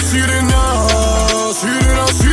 sirena, sirena, sirena.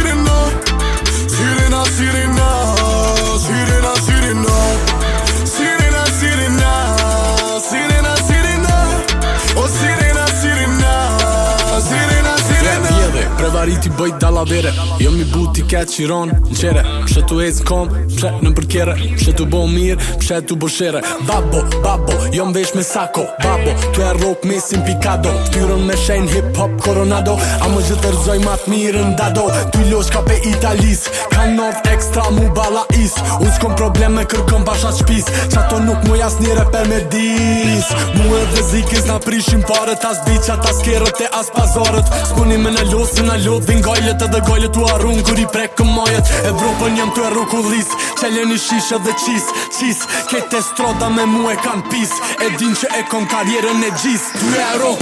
Predari ti bëjt dalla vere Jo mi bu ti ke qiron në qere Pshet tu ezi kom, pshet në mpërkjere Pshet tu bo mirë, pshet tu bo shere Babo, babo, jo më vesh me sako Babo, tu e rok me sim pikado Ftyrën me shen hip hop koronado A më gjithë rëzoj mat mirë në dado Tu i losh ka pe italis Ka ekstra mu bala is Unë s'kom probleme kërkëm pasha qpis Qato nuk mu jas njere per me dis Mu e dhe zikis na prishim pare Ta s'bica ta kerët e as pazorët me në l si na lodhin gojlet edhe gojlet u arrun kur i prek kemojet e vropon jam të arru ku dhis i dhe qis qis Kete te me mu e kan pis e din që e kon karjerën e gjis Të e arru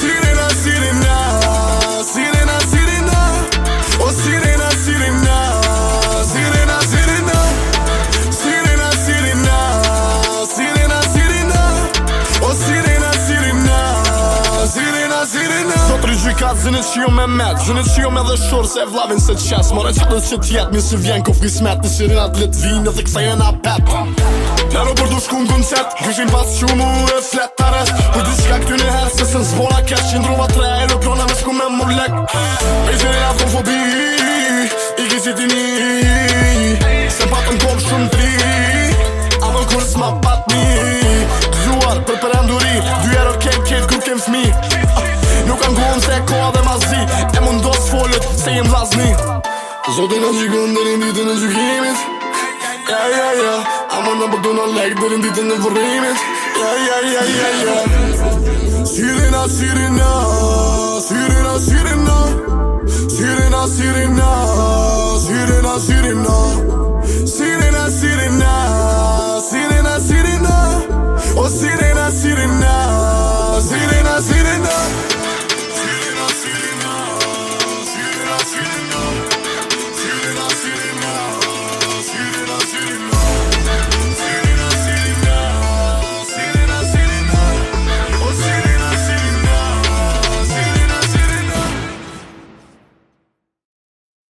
sirena sirena ka zinit që ju me met Zinit që ju me dhe shurë se vlavin se qes More qatës që tjetë mi si vjen ku fris met Në shirinat lit vinë dhe kësa jena pet Pjero për du shku në koncert Gjushin pas që mu e flet të rest Për di shka këty në herë se se në zbona kesh Qindruva tre e lo krona me shku me mur lek E zire a thon fobi I gizit di ni Se patën kom shumë tri A më kur s'ma pat mi Gjuar për për Vetëm se e koha dhe mazi E mundos folët se jem vlazni Zotin o gjikon dhe rin ditën e gjukimit Ja, ja, ja A më në përdo në lek dhe rin ditën e vërrimit Ja, ja, ja, ja, ja Sirena, sirena Sirena, sirena Sirena, sirena